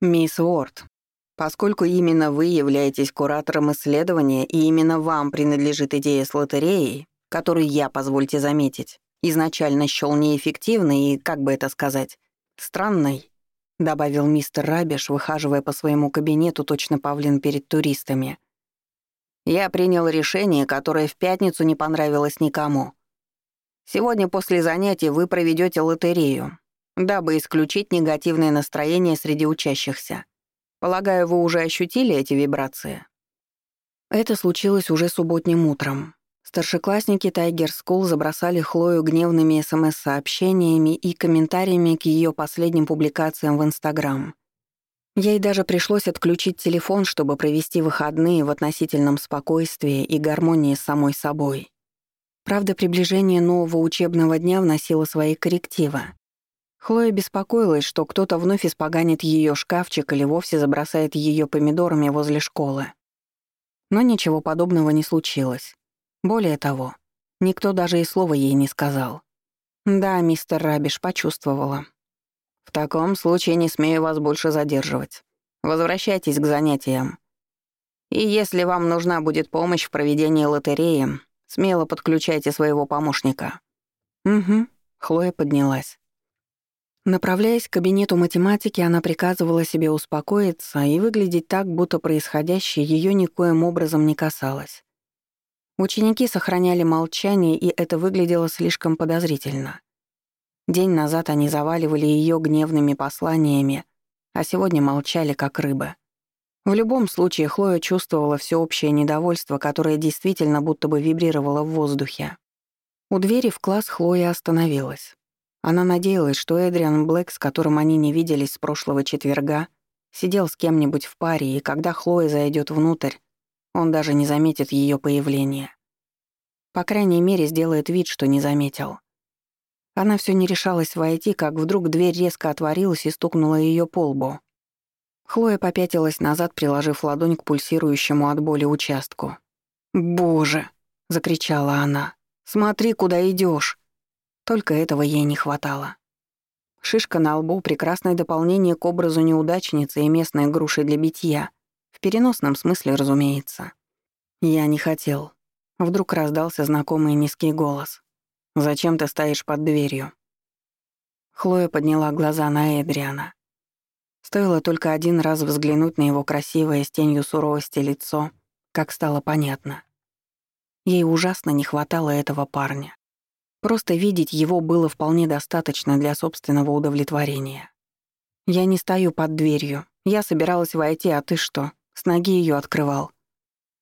«Мисс Уорд, поскольку именно вы являетесь куратором исследования и именно вам принадлежит идея с лотереей, которую я, позвольте заметить, изначально счёл неэффективной и, как бы это сказать, странной», добавил мистер Рабиш, выхаживая по своему кабинету точно павлин перед туристами. «Я принял решение, которое в пятницу не понравилось никому. Сегодня после занятий вы проведете лотерею, дабы исключить негативное настроение среди учащихся. Полагаю, вы уже ощутили эти вибрации?» Это случилось уже субботним утром. Старшеклассники Тайгер Скул забросали Хлою гневными СМС-сообщениями и комментариями к ее последним публикациям в Инстаграм. Ей даже пришлось отключить телефон, чтобы провести выходные в относительном спокойствии и гармонии с самой собой. Правда, приближение нового учебного дня вносило свои коррективы. Хлоя беспокоилась, что кто-то вновь испоганит ее шкафчик или вовсе забросает ее помидорами возле школы. Но ничего подобного не случилось. Более того, никто даже и слова ей не сказал. Да, мистер Рабиш почувствовала. В таком случае не смею вас больше задерживать. Возвращайтесь к занятиям. И если вам нужна будет помощь в проведении лотереи, Смело подключайте своего помощника». «Угу», — Хлоя поднялась. Направляясь к кабинету математики, она приказывала себе успокоиться и выглядеть так, будто происходящее ее никоим образом не касалось. Ученики сохраняли молчание, и это выглядело слишком подозрительно. День назад они заваливали ее гневными посланиями, а сегодня молчали, как рыбы. В любом случае, Хлоя чувствовала всеобщее недовольство, которое действительно будто бы вибрировало в воздухе. У двери в класс Хлоя остановилась. Она надеялась, что Эдриан Блэк, с которым они не виделись с прошлого четверга, сидел с кем-нибудь в паре, и когда Хлоя зайдет внутрь, он даже не заметит ее появления. По крайней мере, сделает вид, что не заметил. Она все не решалась войти, как вдруг дверь резко отворилась и стукнула ее по лбу. Хлоя попятилась назад, приложив ладонь к пульсирующему от боли участку. «Боже!» — закричала она. «Смотри, куда идешь. Только этого ей не хватало. Шишка на лбу — прекрасное дополнение к образу неудачницы и местной груши для битья. В переносном смысле, разумеется. Я не хотел. Вдруг раздался знакомый низкий голос. «Зачем ты стоишь под дверью?» Хлоя подняла глаза на Эдриана. Стоило только один раз взглянуть на его красивое с тенью суровости лицо, как стало понятно. Ей ужасно не хватало этого парня. Просто видеть его было вполне достаточно для собственного удовлетворения. Я не стою под дверью. Я собиралась войти, а ты что? С ноги ее открывал.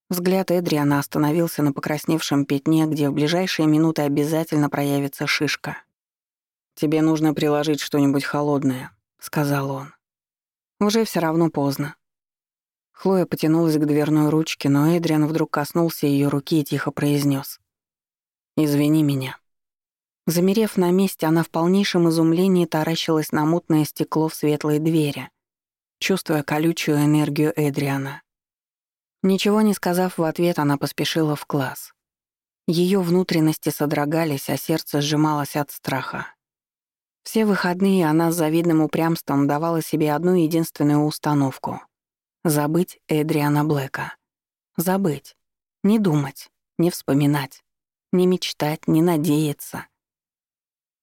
Взгляд Эдриана остановился на покрасневшем пятне, где в ближайшие минуты обязательно проявится шишка. «Тебе нужно приложить что-нибудь холодное», — сказал он. Уже все равно поздно. Хлоя потянулась к дверной ручке, но Эдриан вдруг коснулся ее руки и тихо произнес: «Извини меня». Замерев на месте, она в полнейшем изумлении таращилась на мутное стекло в светлой двери, чувствуя колючую энергию Эдриана. Ничего не сказав в ответ, она поспешила в класс. Ее внутренности содрогались, а сердце сжималось от страха. Все выходные она с завидным упрямством давала себе одну единственную установку — забыть Эдриана Блэка. Забыть. Не думать, не вспоминать, не мечтать, не надеяться.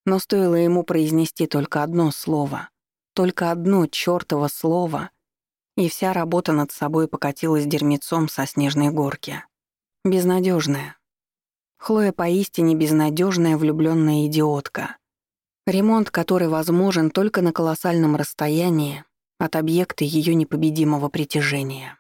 Но стоило ему произнести только одно слово, только одно чёртово слово, и вся работа над собой покатилась дерьмецом со снежной горки. Безнадежная. Хлоя поистине безнадежная влюбленная идиотка — Ремонт, который возможен только на колоссальном расстоянии от объекта ее непобедимого притяжения.